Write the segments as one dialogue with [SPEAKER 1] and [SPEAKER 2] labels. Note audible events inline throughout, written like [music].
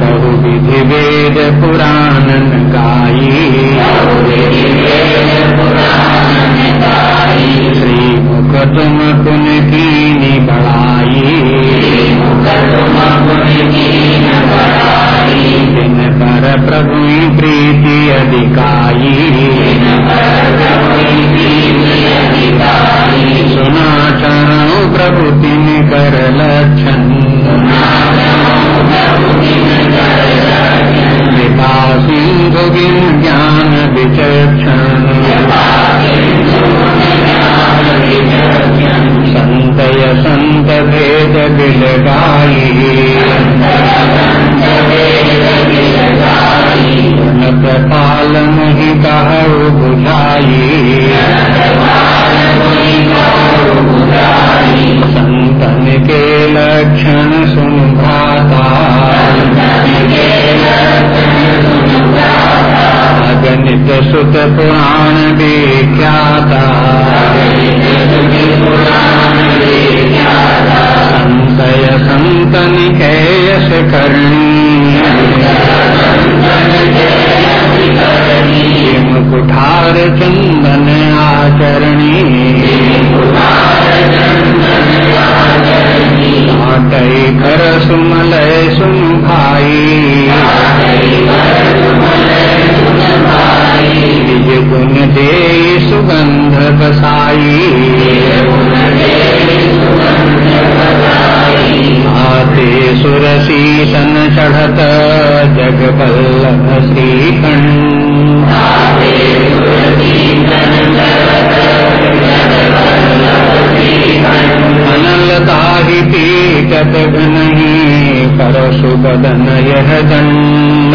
[SPEAKER 1] बहु विधि वेद पुराण गाई श्री मुख तुम पुन की बढ़ाई। दिन पर प्रभु प्रीति अधिकाई तिन कर लक्षण कृपा सिंधु गिन ज्ञान विचक्षण। संतय संत भेद बिल पाल नहीं कहु बुझाई। सुत पुराण विख्याता संतय संतन के यश करणी कुठार चंदन आचरणी। आटई कर सुमलय सुन भाई गुण दे सुगंध बसाई आते सुरसी सन चढ़त जग बल्लभ श्रीखंड अनल दाही पीकत घनही परशु बदन यह दंड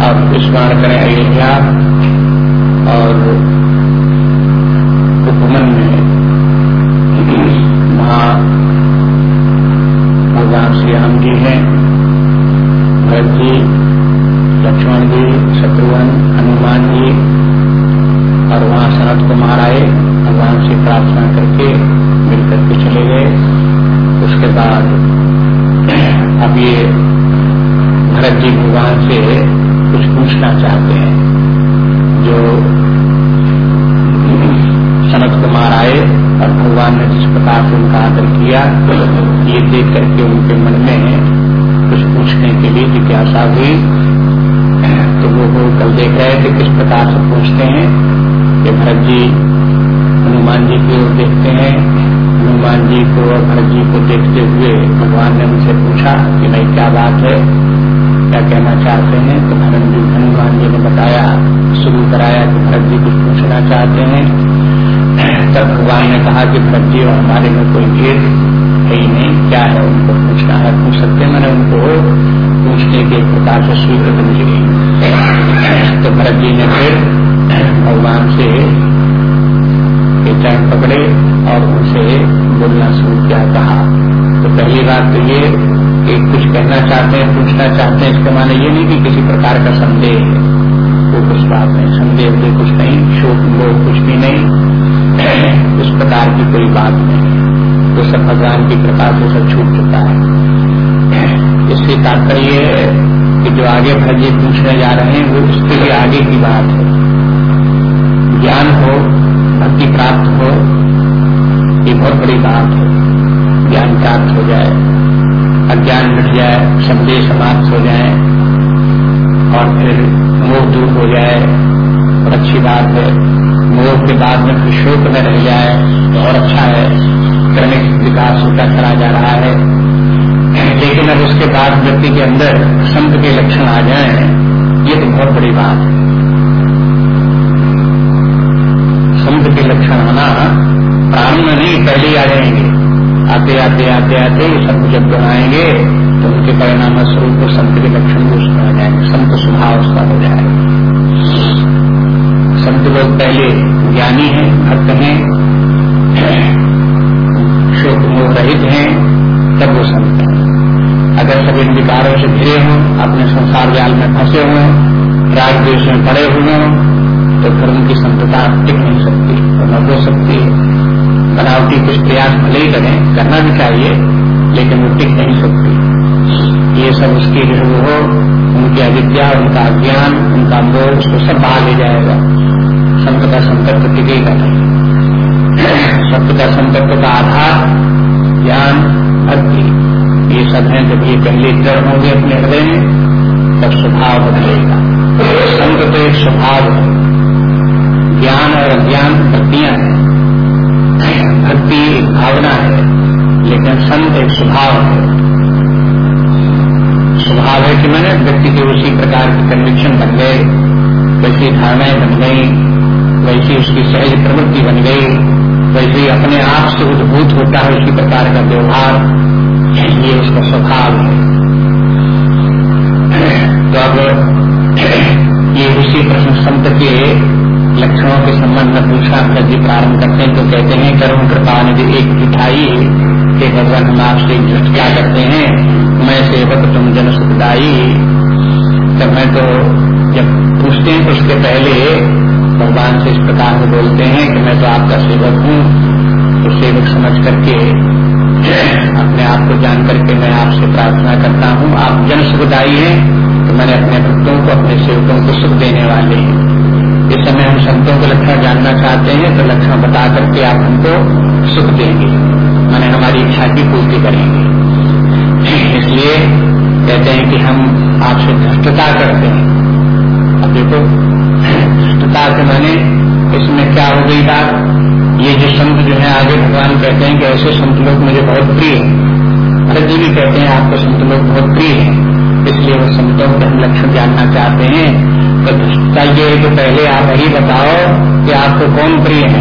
[SPEAKER 1] अब स्मरण करें अयोध्या और उपमन में वहाँ भगवान श्री राम जी हैं भरत जी लक्ष्मण जी शत्रुघ्न हनुमान जी और वहाँ सनत कुमार आए भगवान से प्रार्थना करके मिलकर के चले गए उसके बाद अब ये भरत जी भगवान से कुछ पूछना चाहते हैं। जो सनत कुमार आए और भगवान ने जिस प्रकार से उनका आदर किया, ये देख करके उनके मन में कुछ पूछने के लिए जिज्ञासा हुई। तो वो कल देख रहे थे किस प्रकार से पूछते हैं। कि भरत जी हनुमान जी की ओर देखते हैं। हनुमान जी को और भरत जी को देखते हुए भगवान ने उनसे पूछा कि भाई क्या बात है? क्या कहना चाहते हैं तो भरत जी हनुमान जी ने बताया, शुरू कराया कि भरत जी कुछ पूछना चाहते हैं। तब भगवान ने कहा कि भरत जी, और हमारे में कोई भेद है ही नहीं, क्या है उनको पूछना है? पूछ सकते मैंने उनको पूछने के प्रकार से स्वीकृत मिल गई तो भरत जी ने फिर भगवान से चरण पकड़े और उनसे बोलना शुरू किया, कहा। तो पहली बात तो ये कि कुछ कहना चाहते हैं, पूछना चाहते हैं, इसके माने ये नहीं कि किसी प्रकार का संदेह है। वो कुछ बात नहीं, संदेह भी कुछ नहीं, शोक मोह कुछ भी नहीं। [clears throat] उस प्रकार की कोई बात नहीं। तो सब भगवान की कृपा से सब छूट चुका है। [clears throat] इससे तात्पर्य है कि जो आगे भजे पूछने जा रहे हैं, वो उसके लिए आगे की बात है। ज्ञान हो, भक्ति प्राप्त हो, ये बहुत बड़ी बात है। ज्ञान प्राप्त हो जाए। अज्ञान मिट जाए संदेह समाप्त हो जाए, और फिर मोह दूर हो जाए, और अच्छी बात है। मोह के बाद में फिर शोक में रह जाए तो और अच्छा है। क्रमिक विकास होता चला जा रहा है। लेकिन अब उसके बाद व्यक्ति के अंदर संत के लक्षण आ जाए, ये तो बहुत बड़ी बात है। संत के लक्षण आना प्रारंभ नहीं, पहले आ जाएँगे। आते आते आते आते ये संत जब बनाएँगे तो उनके परिणाम स्वरूप संत के लक्षण भी उसमें आ जाएँगे, संत स्वभाव उसका हो जाएगा। संत लोग पहले ज्ञानी हैं, भक्त हैं, शोक मोह रहित हैं, तब वो संत है। अगर सब इन विकारों से घिरे हों, अपने संसार जाल में फंसे हुए राग देश में पड़े हुए हों तो फिर उनकी संतता टिक नहीं सकती, और न हो सकती। है बनावटी कुछ प्रयास भले ही करें, करना भी चाहिए, लेकिन वो टिक नहीं सकती। ये सब उसकी जो हो, उनकी अविद्या, उनका ज्ञान उनका मोह उसको सब बाहर ले जाएगा। संत का संकट तो टिकेगा नहीं। सत्य का संकट का आधार, ज्ञान, भक्ति, ये सब है जब ये पहले डर होंगे अपने हृदय में, तब स्वभाव बदलेगा। संत तो एक स्वभाव है। ज्ञान और अज्ञान भक्तियाँ हैं। भक्ति एक भावना है, लेकिन संत एक स्वभाव है। स्वभाव है कि मैंने व्यक्ति के उसी प्रकार की कन्विक्शन बन गए, वैसी धारणाएँ बन गई, वैसी उसकी सहज प्रवृत्ति बन गई, वैसे अपने आप से उद्भूत होता है उसी प्रकार का व्यवहार। ये उसका स्वभाव है। तो अब ये उसी प्रश्न संत के लक्षणों के संबंध में पूछना प्रति प्रारंभ करते हैं तो कहते हैं, करुण कृपा निधि एक मिठाई के भगवान हम आपसे क्या करते हैं? मैं सेवक, तुम जन सुखदाई। तो मैं तो जब पूछते हैं तो उसके पहले भगवान से इस प्रकार से बोलते हैं कि मैं तो आपका सेवक हूँ। तो सेवक समझ करके अपने आप को जान करके मैं आपसे प्रार्थना करता हूँ। आप जन सुखदायी हैं तो मैंने अपने भक्तों को, अपने सेवकों को सुख देने वाले हैं। इस समय हम संतों के लक्षण जानना चाहते हैं तो लक्षण बता करके आप हमको सुख देंगे। मैंने हमारी इच्छा की पूर्ति करेंगे। इसलिए कहते हैं कि हम आपसे धृष्टता करते हैं। अब देखो, धृष्टता के मैंने इसमें क्या हो गई बात? ये जो संत जो है, आगे भगवान कहते हैं कि ऐसे संत लोग मुझे बहुत प्रिय है। भरत जी भी कहते हैं, आपको संत लोग बहुत प्रिय है। इसलिए वो संतों के हम लक्षण जानना चाहते हैं। है कि पहले आप यही बताओ कि आपको कौन प्रिय है।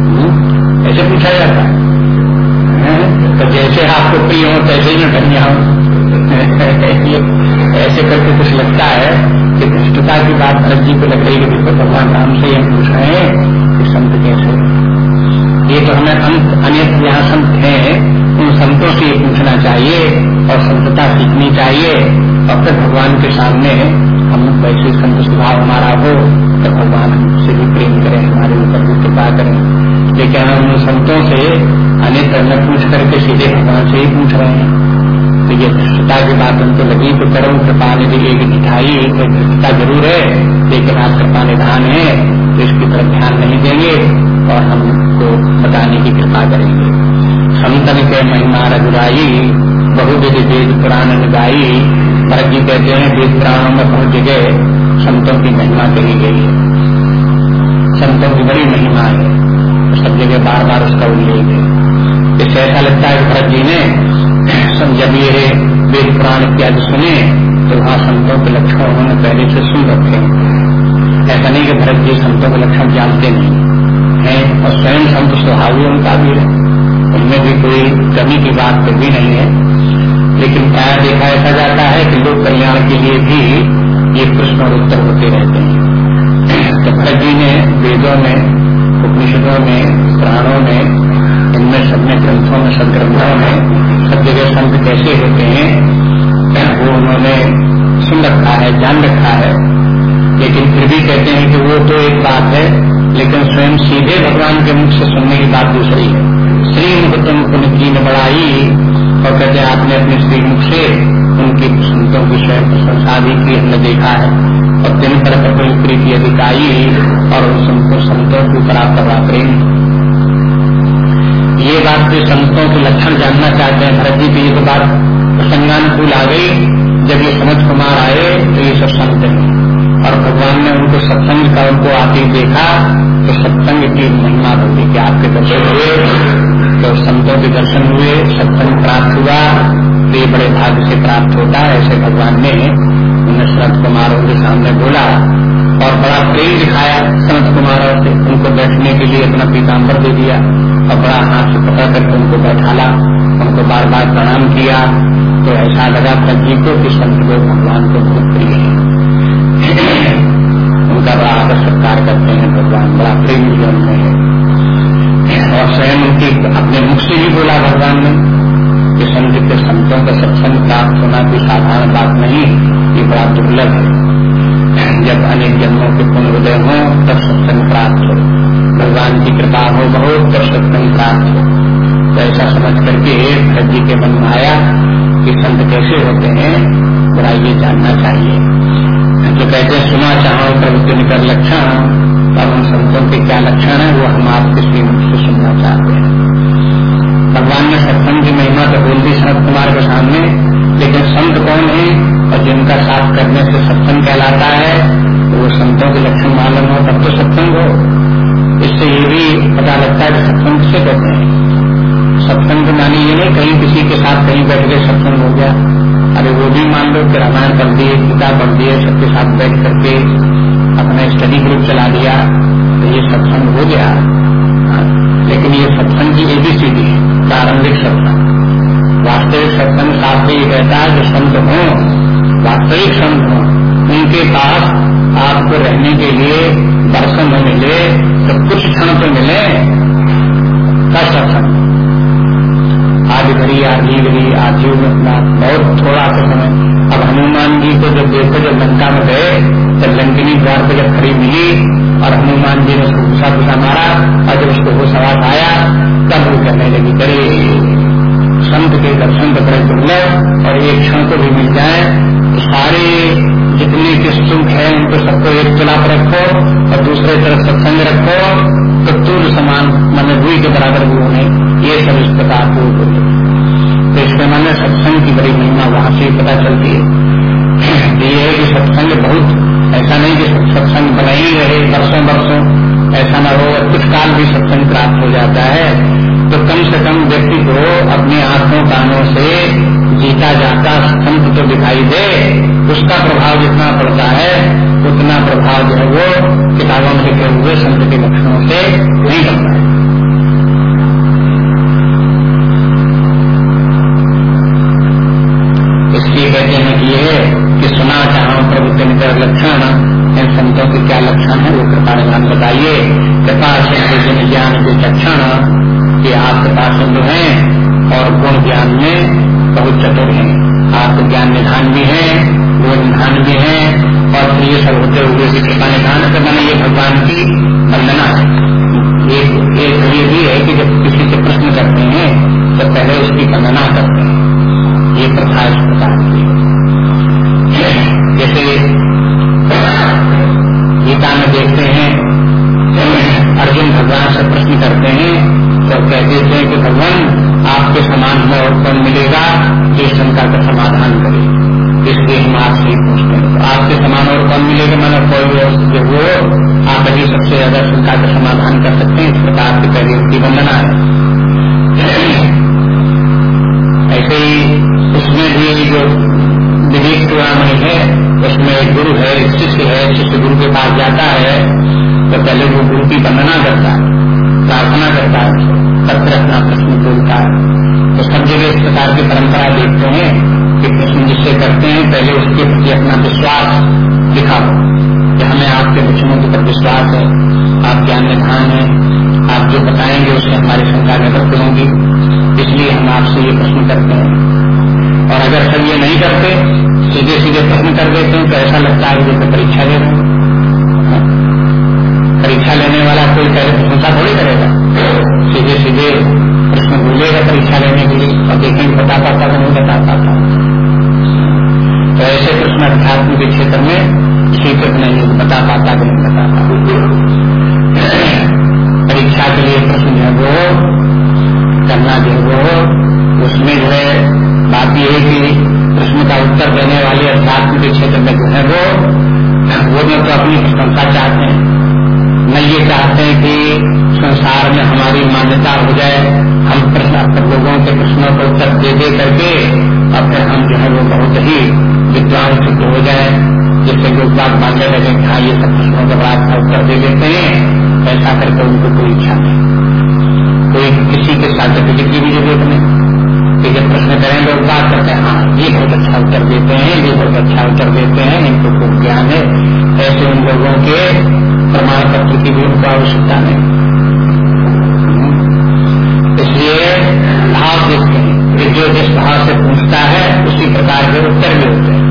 [SPEAKER 1] हम्म? ऐसे पूछा जाता है। तो जैसे आपको प्रिय हो, तैसे ही मैं धन्य हूँ। [laughs] ऐसे करके कुछ लगता है कि धृष्टता की बात भरत जी को लग रही है कि भगवान राम से हम पूछ रहे हैं, कि संत कैसे? ये तो हमें अंत, अनेक यहाँ संत हैं उन संतों से ये पूछना चाहिए और संतता सीखनी चाहिए। और फिर भगवान के सामने हम वैसे संत स्वभाव हमारा हो तो भगवान हमसे भी प्रेम करें, हमारे ऊपर भी कृपा करें। लेकिन हम उन संतों से अनेक न पूछ करके सीधे भगवान से ही पूछ रहे हैं। तो ये धृष्टता की बात उनको लगी तो करो कृपा ने निधि एक मिठाई तो धृष्टता ज़रूर है, लेकिन आप कृपा निधान है तो इसकी तरफ़ ध्यान नहीं देंगे और हमको बताने की कृपा करेंगे। संतन के महिमा रघुराई, बहुविधि वेद पुराण गाई भरत जी कहते हैं, वेद पुराणों में बहुत जगह संतों की महिमा कही गई है। संतों की बड़ी महिमा है। तो सब जगह बार बार उसका उल्लेख है। इससे ऐसा लगता है भरत जी ने [clears throat] जब ये वेद पुराण इत्यादि सुने तो वहाँ संतों के लक्षण उन्होंने पहले से सुन रखे ऐसा नहीं कि भरत जी संतों के लक्षण जानते नहीं है। और स्वयं संत स्वभावी उनका भी है। उनमें भी कोई कमी की बात तो भी नहीं है। लेकिन प्राय देखा ऐसा जाता है कि लोक कल्याण के लिए भी ये प्रश्न और उत्तर होते रहते हैं। तो भरत जी ने वेदों में, उपनिषदों में, पुराणों में, इनमें सब में, ग्रंथों में सब ग्रंथों में सब जगह संत कैसे होते हैं, वो उन्होंने सुन रखा है, जान रखा है। लेकिन फिर भी कहते हैं कि वो तो एक बात है, लेकिन स्वयं सीधे भगवान के मुख से सुनने की बात दूसरी है। श्री मुख तुम ने बढ़ाई और कहते हैं, आपने अपने श्री मुख से उनकी संतों की स्वयं प्रशंसा भी की हमने देखा है। और दिन पर कपिल प्रीति अधिकारी और उन संतों संतों के ऊपर आपका प्रेम ये बात जो संतों के लक्षण जानना चाहते हैं, भरत जी की ये तो बात प्रसंगानुकूल आ गई। जब ये समझ कुमार आए तो ये सब संत और भगवान ने उनको तो सत्संग का उनको आते देखा तो सत्संग की महिमा होगी कि आपके दर्शन हुए। तो संतों के दर्शन हुए, सत्संग प्राप्त हुआ ये बड़े भाग्य से प्राप्त होता है, ऐसे भगवान ने उन्हें सनत कुमारों के सामने बोला और बड़ा प्रेम दिखाया सनत कुमारों से। उनको बैठने के लिए अपना पीताम्बर दे दिया और बड़ा हाथ से पकड़ करके उनको बैठाला उनको बार बार प्रणाम किया। तो ऐसा लगा जी को कि संत लोग भगवान को बहुत प्रिय है। [clears throat] उनका बड़ा आदर सत्कार करते हैं, भगवान बड़ा प्रेम जीवन में है और स्वयं उनकी अपने मुख से ही बोला, भगवान ने, कि संत के संतों का सत्संग प्राप्त होना कोई साधारण बात नहीं, ये बड़ा दुर्लभ है। जब अनेक जन्मों के पुण्य उदय हो, तब सत्संग प्राप्त हो। भगवान की कृपा हो, बहुत तब सत्संग प्राप्त हो। तो ऐसा समझ करके भरत जी के मन में आया कि संत कैसे होते हैं, बड़ा ये जानना चाहिए। जो कहते हैं, सुना चाहो प्रवृत्ति निकर लक्षण। उन संतों के क्या लक्षण है, वो हम आपके श्रीमुख से सुनना चाहते हैं। भगवान ने सत्संग की महिमा तो बोल दी शरद कुमार के सामने, लेकिन संत कौन है और जिनका साथ करने से सत्संग कहलाता है तो वो संतों के लक्षण मालूम हो, तब तो सत्संग हो। इससे ये भी पता लगता है कि सत्संग किसे कहते हैं। सत्संग मानी ये नहीं, कहीं किसी के साथ कहीं बैठ के सत्संग हो गया। अरे वो भी मान लो कि रामायण पढ़ दिए गीता पढ़ दिए सबके साथ बैठ करके अपना स्टडी ग्रुप चला दिया तो ये सत्संग हो गया लेकिन ये सत्संग की एबीसीडी है प्रारंभिक सत्संग वास्तविक सत्संग शास्त्र ये कहता है जो संत हो वास्तविक संत हो उनके पास आपको रहने के लिए दर्शन न मिले तो कुछ क्षण तो मिले का सत्संग आधी घड़ी आधी घड़ी आधी अपना बहुत थोड़ा सा समय अब हनुमान जी को जब देखो जब लंका में गए जब लंकिनी द्वार पर जब खड़ी मिली और हनुमान जी ने उसको घुसा घुसा मारा और जब उसको वो सवाल आया, तब वो कहने लगी करे संत के दर्शन तो बड़े दुर्लभ और एक क्षण को भी मिल जाए, सारे जितने के सुख है, उनको सबको एक तुला पर रखो और दूसरे तरफ़ सत्संग रखो तो तुल समान मन रुई के बराबर भी होने, ये सब इस प्रकार को तो इसके मन सत्संग की बड़ी महिमा वहाँ से पता चलती है। [clears throat] ये है कि सत्संग बहुत ऐसा नहीं कि सत्संग बना ही रहे वर्षों वर्षों ऐसा न हो, कुछ काल भी सत्संग प्राप्त हो जाता है। तो कम से कम व्यक्ति को अपने आँखों कानों से जीता जाता, संत तो दिखाई दे, उसका प्रभाव जितना पड़ता है, उतना प्रभाव जो है वो किताबों में लिखे हुए संत के लक्षणों से नहीं बनता है। इसलिए कहते हैं कि ये कि सुना चाहो प्रभु के निकर लक्षण इन संतों के क्या लक्षण है, वो कृपा निधान बताइए। कृपा से जन ज्ञान के लक्षण ये आप कृपा सिंधु हैं और गुण ज्ञान में बहुत चतुर हैं। आप ज्ञान निधान भी है, गुण निधान भी है और फिर ये सब होते हुए भी कृपा निधान तो मैंने ये भगवान की वंदना है। एक ये भी है कि जब किसी से प्रश्न करते हैं तो पहले उसकी वंदना करते हैं। ये प्रथा इस प्रकार की जैसे गीता में देखते हैं, अर्जुन भगवान से प्रश्न करते हैं तो कह देते हैं कि भगवान, आपके समान में और कौन मिलेगा, जो शंका का समाधान करे। इसलिए हम आपसे ही पूछते हैं तो आपके समान और कौन मिलेगा? मैंने कोई जो वो, आप अभी सबसे ज़्यादा शंका का समाधान कर सकते हैं, इस प्रकार की पहले उसकी वंदना है। ऐसे ही उसमें भी जो विवेक चूड़ामणि है उसमें एक गुरु है, एक शिष्य है, शिष्य गुरु के पास जाता है तो पहले वो गुरु की वंदना करता है, प्रार्थना करता है, तब अपना प्रश्न बोलता है। तो सब जगह इस प्रकार की परंपरा देखते हैं कि प्रश्न जिससे करते हैं, पहले उसके प्रति अपना विश्वास दिखाओ, कि हमें आपके वचनों के ऊपर विश्वास है आप ज्ञान निधान है, आप जो बताएँगे उससे हमारी शंका निवृत्त होंगी, इसलिए हम आपसे ये प्रश्न करते हैं। और अगर सब ये नहीं करते सीधे सीधे प्रश्न कर देते हैं तो ऐसा लगता है जैसे परीक्षा रहे हाँ? परीक्षा लेने वाला कोई पहले प्रशंसा थोड़ी करेगा। सीधे सीधे प्रश्न भूलेगा परीक्षा लेने के लिए, और देखेंगे बता पाता तो नहीं बता पाता तो ऐसे प्रश्न अध्यात्म के क्षेत्र में स्वीकृत नहीं बता पाता कि नहीं बता परीक्षा के लिए प्रश्न जो है वो करना जो वो उसमें जो है बात यह है कि प्रश्न का उत्तर देने वाले अध्यात्म के क्षेत्र में जो है वो वो में तो अपनी प्रशंसा चाहते हैं। न ये चाहते हैं कि संसार में हमारी मान्यता हो जाए, हम प्रश्न लोगों के प्रश्नों को उत्तर दे दे करके और फिर हम जो है वो बहुत ही विद्वान सिद्ध हो जाए। जिससे लोग बात मानने लगे कि हाँ ये सब प्रश्नों का बड़ा अच्छा उत्तर दे देते हैं, ऐसा करके उनको कोई इच्छा नहीं। कोई किसी के सर्टिफिकेट की भी ज़रूरत नहीं। कि जब प्रश्न करें लोग बात करते हैं हाँ ये बहुत अच्छा उत्तर देते हैं, ये बहुत अच्छा उत्तर देते हैं, इनको खूब ज्ञान है। ऐसे उन लोगों के प्रमाण पत्र की भी उनको आवश्यकता नहीं। इसलिए भाव देखते हैं जो जिस भाव से पूछता है, उसी प्रकार के उत्तर भी होते हैं।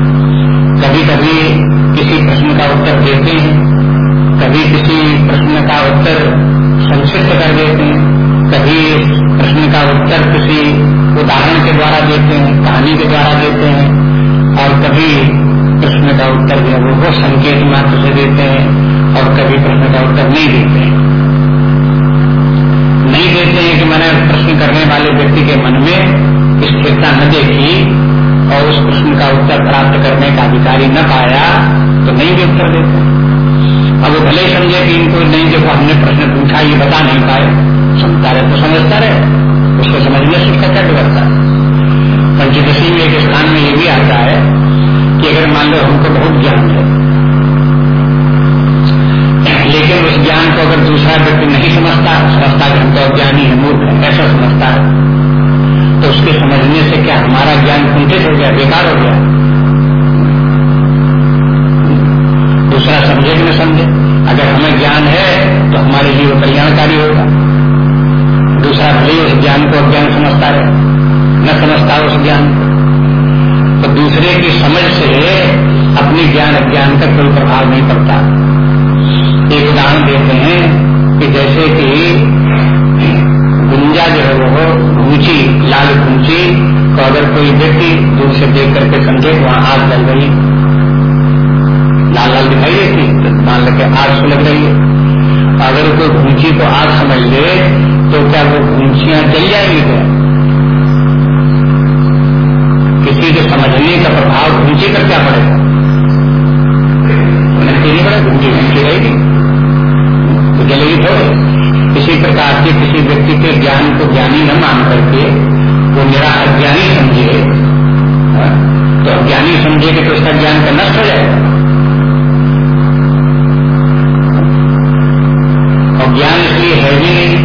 [SPEAKER 1] कभी कभी किसी प्रश्न का उत्तर देते हैं, कभी किसी प्रश्न का उत्तर संक्षिप्त कर देते हैं। कभी प्रश्न का उत्तर किसी उदाहरण के द्वारा देते हैं, कहानी के द्वारा देते हैं, और कभी प्रश्न का उत्तर जो है वो संकेत मात्र से देते हैं, और कभी प्रश्न का उत्तर नहीं देते हैं। नहीं देते हैं कि मैंने प्रश्न करने वाले व्यक्ति के मन में स्थिरता न देखी, और उस प्रश्न का उत्तर प्राप्त करने का अधिकारी न पाया तो नहीं भी उत्तर देते अब वो भले समझे कि इनको नहीं देखो, हमने प्रश्न पूछा, ये बता नहीं पाए। रहे तो समझता रहे उसको समझने से उसका क्या बिगड़ता है। पंचदशी में एक स्थान में ये भी आता है कि अगर मान लो हमको बहुत ज्ञान है, लेकिन उस ज्ञान को अगर दूसरा व्यक्ति नहीं समझता समझता कि हम तो अज्ञानी है, मूर्ख है ऐसा समझता है? तो उसके समझने से क्या हमारा ज्ञान कुंठित हो गया, बेकार हो गया? दूसरा समझे कि न समझे, अगर हमें ज्ञान है तो हमारे वो कल्याणकारी होगा। दूसरा भले उस ज्ञान को अज्ञान समझता है, न समझता उस ज्ञान को। तो दूसरे की समझ से अपनी ज्ञान अज्ञान का कोई प्रभाव नहीं पड़ता। एक उदाहरण देते हैं कि जैसे कि गुंजा जो है वो ऊँची लाल ऊँची तो अगर कोई व्यक्ति दूर से देख करके समझे तो वहाँ आग जल रही लाल लाल दिखाई देती तो मान लगे आग सुलग रही है। अगर कोई घूंची को आग समझ ले तो क्या वो घूंचियाँ जल जाएँगी क्या? किसी के समझने का प्रभाव घूंची पर क्या पड़ेगा? नहीं पड़े घूंची घूंची रहेगी। तो जलेगी थोड़ी। किसी प्रकार के किसी व्यक्ति के ज्ञान को ज्ञानी न मान करके वो मेरा अज्ञानी समझे हाँ, तो अज्ञानी समझे कि तो उसका ज्ञान का नष्ट हो जाएगा। और ज्ञान इसलिए है भी कि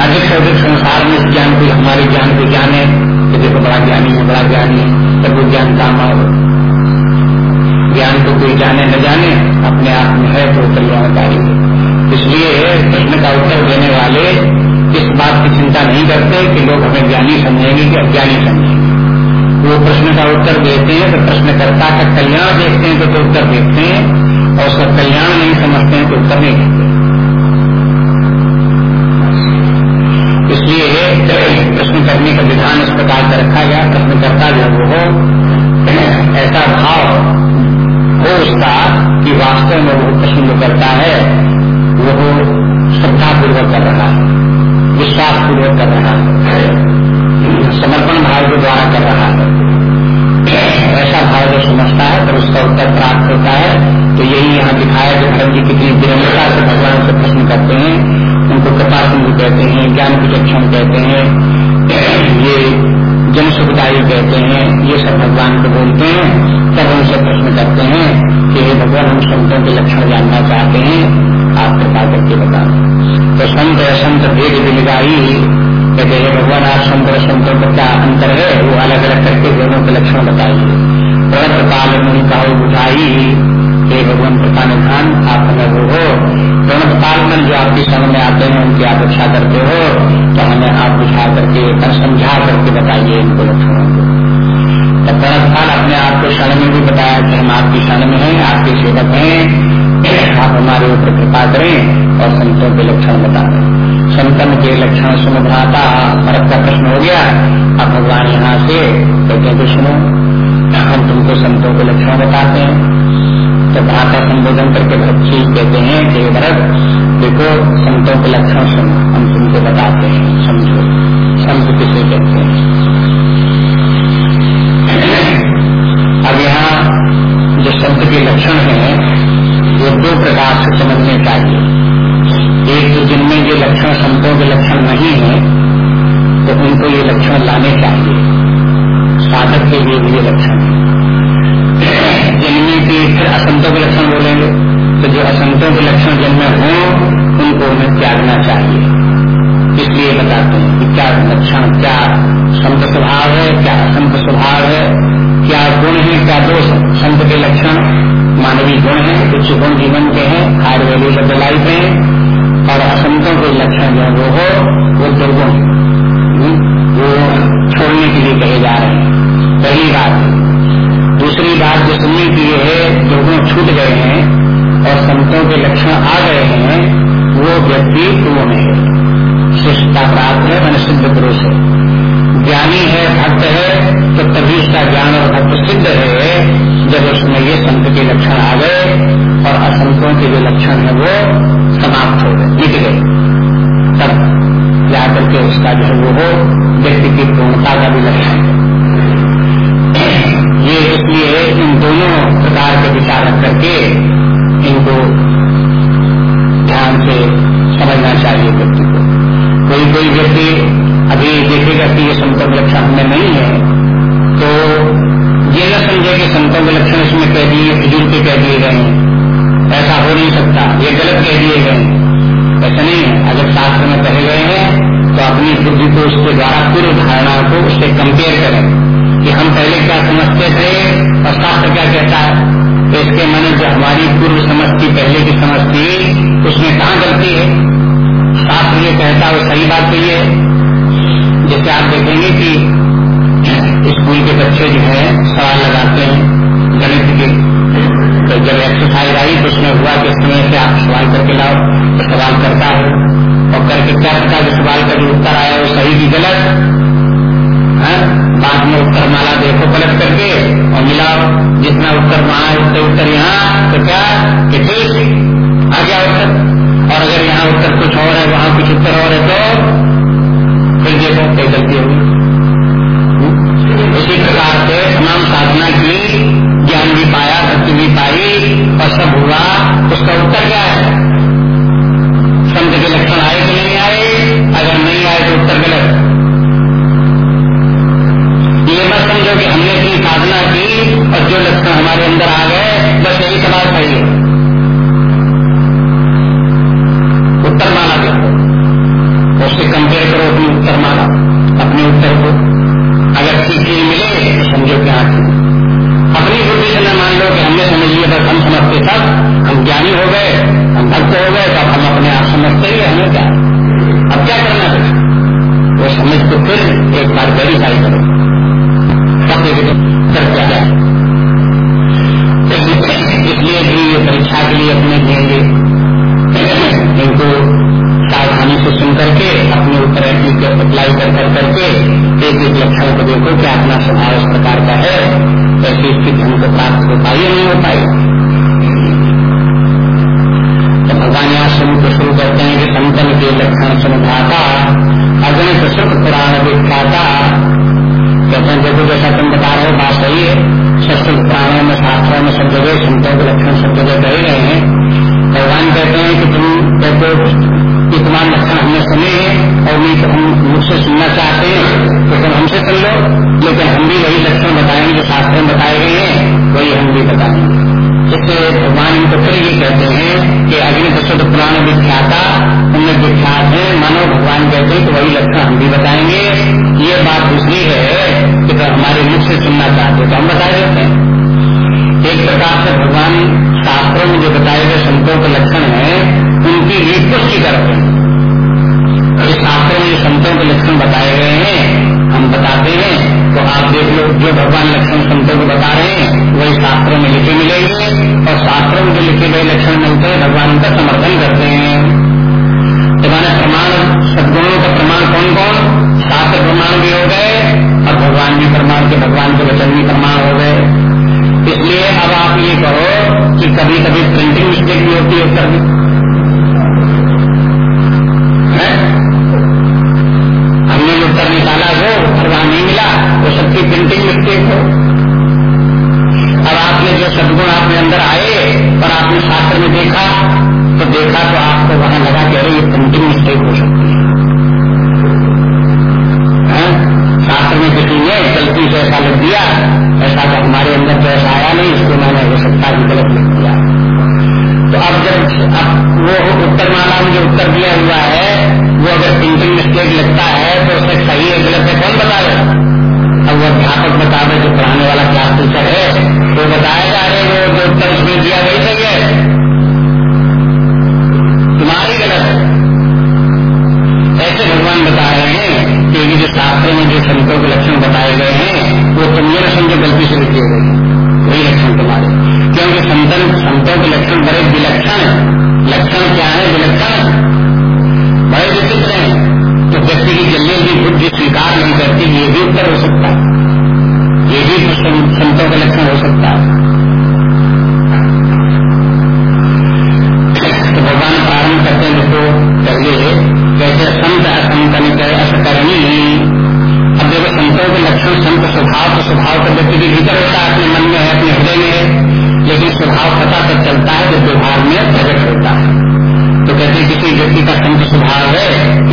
[SPEAKER 1] अधिक से अधिक संसार में इस ज्ञान को हमारे ज्ञान को जाने। तो देखो बड़ा ज्ञानी है बड़ा ज्ञानी है। तब वो ज्ञान काम आओ ज्ञान को कोई जाने न जाने अपने आप में है तो कल्याणकारी है। इसलिए प्रश्न का उत्तर देने वाले इस बात की चिंता नहीं करते कि लोग हमें ज्ञानी समझेंगे कि अज्ञानी समझेंगे। वो प्रश्न का उत्तर देते हैं तो प्रश्नकर्ता का कल्याण देखते हैं तो, तो उत्तर देखते हैं और उसका कल्याण नहीं समझते हैं तो उत्तर नहीं देते इसलिए प्रश्न करने का विधान इस प्रकार से रखा गया प्रश्नकर्ता जो वो हो ऐसा भाव हो उसका कि वास्तव में वो प्रश्न करता है, वो श्रद्धा पूर्वक कर रहा है विश्वास पूर्वक कर रहा है, समर्पण भाव के द्वारा कर रहा है। ऐसा भाव जो समझता है तो उसका उत्तर प्राप्त होता है तो यही यहाँ दिखाया जो भरत जी कितनी विनम्रता से भगवान से प्रश्न करते हैं उनको कृपा सिंधु कहते हैं ज्ञान विचक्षण कहते हैं, ये जन सुखदायी कहते हैं, ये सब भगवान को बोलते हैं, तब उनसे प्रश्न करते हैं कि भगवान, हम संतों के लक्षण जानना चाहते हैं, आप कृपा करके बता तो संत संत भेद दिलगाई कहते हैं भगवान आप संत और संतों का क्या अंतर है? वो अलग अलग करके दोनों के लक्षण बताइए प्रणत काल मुनि बुझाई हे भगवान कृपा निधान आप वो हो काल में जो आपके समझ में आते हैं, उनकी आप इच्छा करते हो तो हमें आप बुझा करके समझा करके बताइए इनको लक्षणों को तो प्रणत काल अपने आप को क्षण में भी बताया कि हम आपकी क्षण में हैं, आपके सेवक हैं। आप हमारे ऊपर कृपा करें और संतों के लक्षण बता दें संतन के लक्षण सुन भ्राता भरत का प्रश्न हो गया। अब भगवान यहाँ से कहते हैं सुनो, हम तुमको संतों के लक्षण बताते हैं। तो भ्राता संबोधन करके भरत जी कहते हैं, कि भरत, देखो, संतों के लक्षण सुनो। हम तुमको बताते हैं, समझो। संत किसे कहते हैं। अब यहाँ जो संत के लक्षण हैं, वो दो प्रकार से समझने चाहिए। एक तो जिनमें ये लक्षण संतों के लक्षण नहीं है तो उनको ये लक्षण लाने चाहिए। साधक के लिए ये लक्षण है। जिनमें की फिर असंतों के लक्षण बोलेंगे। तो जो असंतों के लक्षण जिनमें हो उनको उन्हें त्यागना चाहिए। इसलिए बताते हैं कि क्या लक्षण क्या संत स्वभाव है क्या असंत स्वभाव है क्या गुण है क्या दोष है। संत के लक्षण मानवीय गुण है कुछ गुण जीवन के हैं हार्ड वैल्यू लाइफ है और असंतों के लक्षण जो वो हो वो दुर्गुण हम्म, वो छोड़ने के लिए कहे जा रहे हैं। पहली बात दूसरी बात जो सुनने की है दुर्गुण छूट गए हैं और संतों के लक्षण आ गए हैं, वो व्यक्ति पूर्ण है। शिष्टता प्राप्त है, मन सिद्ध पुरुष है। ज्ञानी है, भक्त है तो तभी उसका ज्ञान और भक्त सिद्ध है, जब उसमें ये संत के लक्षण आ गए और असंतों के जो लक्षण है वो समाप्त हो गए, मिट गए। तब जाकर के उसका जो है वो व्यक्ति की पूर्णता का भी लक्षण है। ये इसलिए इन दोनों प्रकार के विचार करके इनको ध्यान से समझना चाहिए व्यक्ति को। कोई कोई व्यक्ति अभी देखेगा कि ये संतों लक्षण हमें नहीं है तो ये न समझे कि के लक्षण इसमें कह दिए फिजूल के कह दिए गए ऐसा हो नहीं सकता, ये गलत कह दिए गए ऐसा नहीं है। अगर शास्त्र में कहे गए हैं तो अपनी बुद्धि को उसके द्वारा पूर्व धारणा को उससे कंपेयर करें। कि हम पहले क्या समझते थे और शास्त्र क्या कहता है? तो इसके मैंने जो हमारी पूर्व समझ थी, पहले की समझ थी, उसमें कहाँ गलती है? शास्त्र ये कहता है सही बात तो है। जैसे आप देखेंगे कि स्कूल के बच्चे जो है, सवाल लगाते हैं, गणित के तो जब एक्सरसाइज आई तो उसमें हुआ कि समय से आप सवाल करके लाओ तो सवाल करता है। और करके क्या पता कि सवाल का जो उत्तर आया वो सही की गलत। है? बाद में उत्तर माला देखो पलट करके और मिलाओ। जितना उत्तर वहाँ उतने उत्तर यहाँ तो क्या? कि ठीक। आ गया उत्तर। और अगर यहाँ उत्तर कुछ और है, वहाँ कुछ उत्तर और है तो फिर देखो, कई गलती होगी। इसी प्रकार से तमाम साधना की, ज्ञान भी पाया, भक्ति भी पाई और सब हुआ। उसका उत्तर क्या है? संत के लक्षण आए कि नहीं आए? अगर नहीं आए तो उत्तर गलत ये मत समझो कि हमने इतनी साधना की और जो लक्षण हमारे अंदर आ गए, बस यही सही है उत्तर माना देखो उससे कंपेयर करो अपनी उत्तर माना, अपने उत्तर को। अगर ठीक चीज़ मिले तो समझो कि हाँ। अपनी बुद्धि से न मान लो कि हमने समझ लिया, बस हम समझते सब। हम ज्ञानी हो गए, हम भक्त हो गए तब हम अपने आप समझते ही हमें क्या अब क्या करना है? वो समझ को फिर एक बार वेरीफाई करो। तब कर क्या जाए इसलिए भी ये परीक्षा के लिए अपने देंगे इनको सावधानी से सुन करके, अपने उत्तर अप्लाई कर कर करके एक एक लक्षण को देखो कि अपना स्वभाव इस प्रकार का है, ऐसी स्थिति हमको प्राप्त हो पाई नहीं हो पाई। तो भगवान यहाँ शुरू शुरू करते हैं कि संतन के लक्षण समझाता अगणित सुख पुराण विख्याता कहते हैं देखो जैसा तुम बता रहे हो, बात सही है। शस्त्र पुराणों में, शास्त्रों में सब जगह, संतों के लक्षण सब जगह कहे रहे हैं। भगवान कहते हैं कि तुम कहते कि तुम्हारे लक्षण हमने सुने हैं और नहीं तो हम मुझसे सुनना चाहते हैं। तो तुम हमसे सुन लो, लेकिन हम भी वही लक्षण बताएँगे जो शास्त्र में बताए गए हैं, वही हम भी बताएँगे। इससे भगवान इनको फिर ये कहते हैं कि अग्नि प्रसुद्ध पुराण विख्याता, उनमें विख्यात है। मानो भगवान कहते हैं तो वही लक्षण हम भी बताएँगे। ये बात दूसरी है कि तो हमारे मुख से सुनना चाहते तो हम बता देते हैं। एक प्रकार से भगवान शास्त्रों में जो बताए गए संतों के लक्षण है, उनकी रिपुष्टि पुष्टि करते हैं। शास्त्रों में संतों के लक्षण बताए गए हैं, हम बताते हैं तो आप देख लो, जो भगवान लक्षण संतों को बता रहे हैं, वही शास्त्रों में लिखे मिलेंगे, और शास्त्रों में जो लिखे गए लक्षण मिलते हैं, भगवान उनका समर्थन करते हैं। तो मैंने प्रमाण, सदगुणों का प्रमाण कौन कौन शास्त्र प्रमाण भी हो गए, और भगवान भी प्रमाण, के भगवान के वचन भी प्रमाण हो गए। इसलिए अब आप ये कहो कि कभी कभी प्रिंटिंग मिस्टेक भी होती है कभी उत्तर निकाला हो उत्तर वहाँ नहीं मिला वो सबकी प्रिंटिंग मिस्टेक हो। अब आपने जो सदगुण आपके अंदर आए और आपने शास्त्र में देखा तो देखा तो आपको वहाँ लगा कि अरे, ये प्रिंटिंग मिस्टेक हो सकती है। शास्त्र में किसी ने गलती से ऐसा लिख दिया, ऐसा तो हमारे अंदर तो ऐसा आया नहीं, इसको मैंने हो सकता है गलत लिख दिया। तो अब जब, अब वो उत्तर माला में जो उत्तर दिया हुआ है, वो अगर प्रिंटिंग मिस्टेक लगता है तो उससे सही है गलत है कौन बताएगा अब वो अध्यापक बता रहे जो पढ़ाने वाला क्लास टीचर है, वो बताया जा रहे वो जो उत्तर उसमें दिया वही सही है तुम्हारी गलत है। ऐसे भगवान बता रहे हैं कि ये जो शास्त्र में जो संतों के लक्षण बताए गए हैं, वो तुम ये लक्षण जो गलती से लिखे गए वही लक्षण तुम्हारे। क्योंकि संतन, संतों के लक्षण बड़े विलक्षण लक्षण क्या है? विलक्षण बड़े विचित्र हैं। व्यक्ति की जल्दी भी बुद्धि स्वीकार नहीं करती, ये भी उत्तर हो सकता है। ये भी संतों का लक्षण हो सकता है। तो भगवान प्रारंभ करते हैं, देखो, पहले कैसे संत असंत असकरणी, अब देखो, संतों के लक्षण, संत स्वभाव तो स्वभाव तो व्यक्ति के भीतर होता है, अपने मन में है, अपने हृदय में है, लेकिन स्वभाव पता तब चलता है जब व्यवहार में प्रकट होता है। तो कहते किसी व्यक्ति का संत स्वभाव है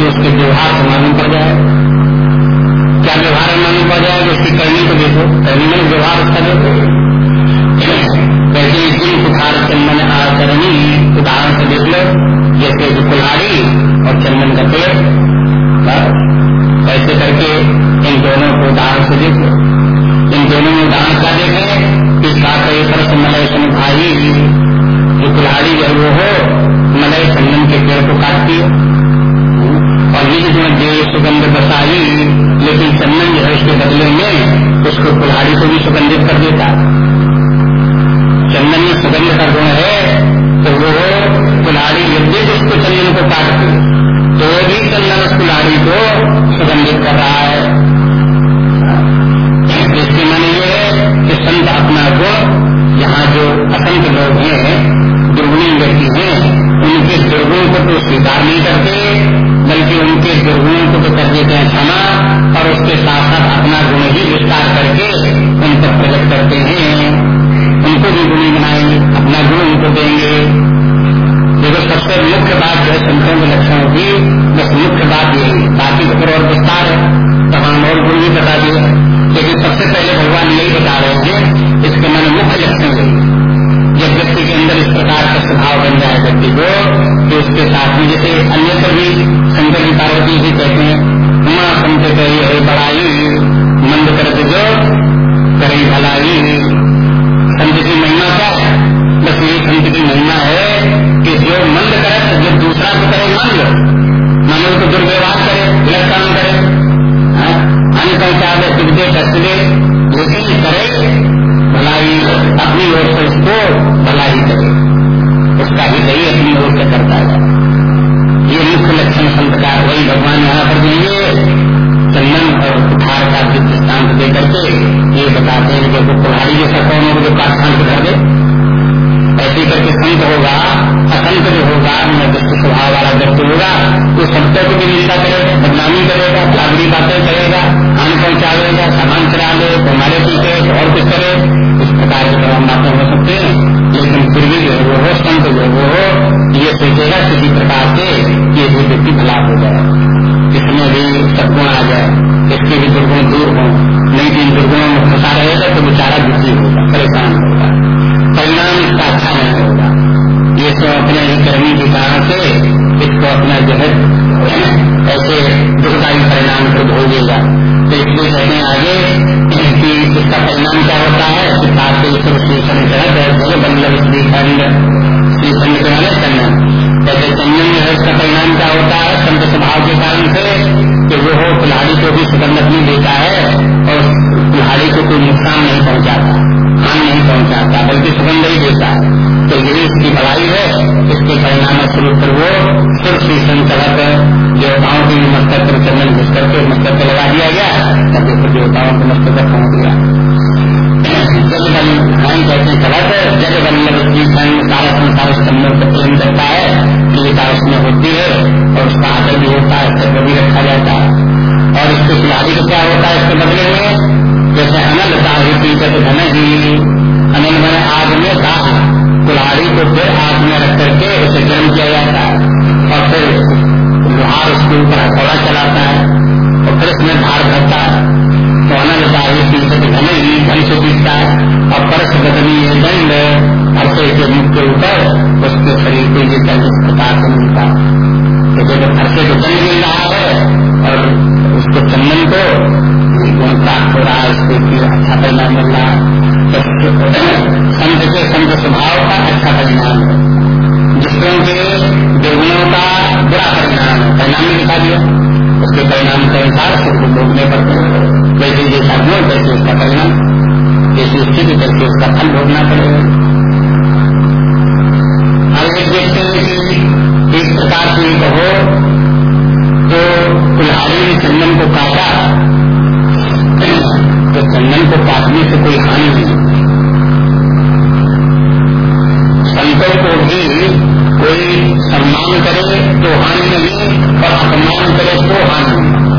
[SPEAKER 1] कि उसके व्यवहार से मालूम पड़ जाए। क्या व्यवहार मालूम पड़ जाए उसकी करनी को देखो? करनी में व्यवहार उसका देखो। कहते जिन कुठार चंदन आचरणी उदाहरण से देख लो, जैसे कुल्हाड़ी और चंदन का पेड़ ऐसे करके इन दोनों को उदाहरण से देखो। इन दोनों में उदाहरण क्या देखे कि साथ पर मलय भाई, जो कुल्हाड़ी जो वो हो, मलय चंदन के पेड़ को काटती है। और निज में दे सुगंध बसाई, लेकिन चंदन जो है उसके बदले में उसको कुल्हाड़ी को भी सुगंधित कर देता। चंदन में सुगंध का गुण है तो वो कुल्हाड़ी यदि उसको चंदन को काटती तो भी चंदन उस कुल्हाड़ी को सुगंधित कर रहा है। इसके मन ये है कि संत अपना गुण, यहाँ जो असंख्य लोग हैं, दुर्गुणी व्यक्ति हैं, उनके दुर्गुण को तो स्वीकार नहीं करते बल्कि उनके दुर्गुणों को तो कर देते हैं क्षमा, और उसके साथ साथ अपना गुण ही विस्तार करके उन पर प्रकट करते हैं। उनको भी गुणी बनाएँगे, अपना गुण उनको देंगे। देखो, सबसे मुख्य बात जो है संतों के लक्षण की, बस मुख्य बात यही बाकी तो फिर और विस्तार है। तो हम और गुण भी बता दिए लेकिन सबसे पहले भगवान यही बता रहे हैं, इसके मैंने मुख्य लक्षण जब व्यक्ति के अंदर इस प्रकार का स्वभाव बन जाए व्यक्ति को तो उसके साथ में जैसे अन्य भी शंकर जी पार्वती जी कहते हैं माँ संत कही, है बड़ाई, मंद कर जो, करी भलाई। संत की महिमा क्या है? बस यही संत की महिमा है कि जो मंद करे तो जो दूसरा को करे मंद। मानो उसको दुर्व्यवहार करे गलत काम करे? अन्य सुख दे कष्ट लेकिन दे करके ये बताते हैं कि कुल्हाड़ी जैसा कौन हो जो छान कर दे। ऐसे करके संत होगा, असंत जो होगा दुष्ट स्वभाव वाला व्यक्ति होगा, वो सत्य को भी निंदा करेगा, बदनामी करेगा लाभरी बातें करेगा हानि पहुंचावेगा सामान चला ले हमारे पीछे और कुछ करे। इस प्रकार की तमाम बातें हो सकते हैं। लेकिन फिर भी जो वो हो, संत जो वो हो, ये सोचेगा किसी प्रकार से ये भी व्यक्ति भला हो जाए। इसमें भी सदगुण आ जाए। इसके भी दुर्गुण दूर हो, नहीं तो इन दुर्गुणों में फंसा रहेगा तो बेचारा दुखी होगा, परेशान होगा। परिणाम इसका अच्छा नहीं होगा। ये सब अपने ही कर्मी के कारण से, इसको अपना जो है, ऐसे दुखदायी परिणाम को भोगेगा तो इसलिए कहते हैं आगे कि इसका परिणाम क्या होता है? सिद्धार्थ श्रीखंड बल्लभ श्रीखंड श्रीखंड के माने चंदन जैसे चंदन जो है इसका परिणाम क्या होता है? संत स्वभाव के कारण से कि वो हो, कुल्हाड़ी को भी सुगंध नहीं देता है और कुल्हाड़ी को कोई नुकसान नहीं पहुंचाता, हान नहीं पहुंचाता, बल्कि सुगंध ही देता है। तो यही इसकी भलाई है, इसके परिणाम स्वरूप पर वो सिर्फ़ श्री संकल्प देवताओं के मस्तक पर चंदन घुस करके मस्तक पर लगा दिया गया तब देवताओं के मस्तक पर पहुँच गया। जग बन कहते कलप जग बल्लभ श्री सारा संसार स्तंभों को प्रेम करता है प्रियता उसमें होती है और उसका आदर भी होता है स्तर भी रखा जाता है और इसके खिलाड़ी क्या होता है इसके बदले में जैसे अनल साहित्य धन ही अनिल मैंने आग में दाह कुल्हाड़ी को फिर आग में रख करके उसे गर्म किया जाता है और फिर लोहार उसके ऊपर हथौड़ा चलाता है और फिर उसमें भार भरता है। तो अनल दाही पीछे से घने ही घन से पीटता है और परस बदनी ये दंड हर्षे के मुख के ऊपर उसके शरीर को ये दंड प्रकार से मिलता। है तो जब हर्षे को दंड मिल रहा है, और उसको चंदन को गुण प्राप्त हो रहा है, उसको अच्छा परिणाम मिल रहा है संत के संत स्वभाव का अच्छा परिणाम है। जिसको के दुर्गुणों का बुरा परिणाम है। परिणाम दिया। उसके परिणाम के अनुसार सुख भोगने पड़ते हैं जैसे गुण वैसे उसका परिणाम, जैसी स्थिति वैसे उसका फल भोगना पड़ेगा। अब एक देखते हैं कि प्रकार से कहो तो कुल्हाड़ी ने चंदन को काटा तो चंदन को काटने से कोई हानि नहीं संतों को भी कोई सम्मान करे तो हानि नहीं, और अपमान करे तो हानि नहीं।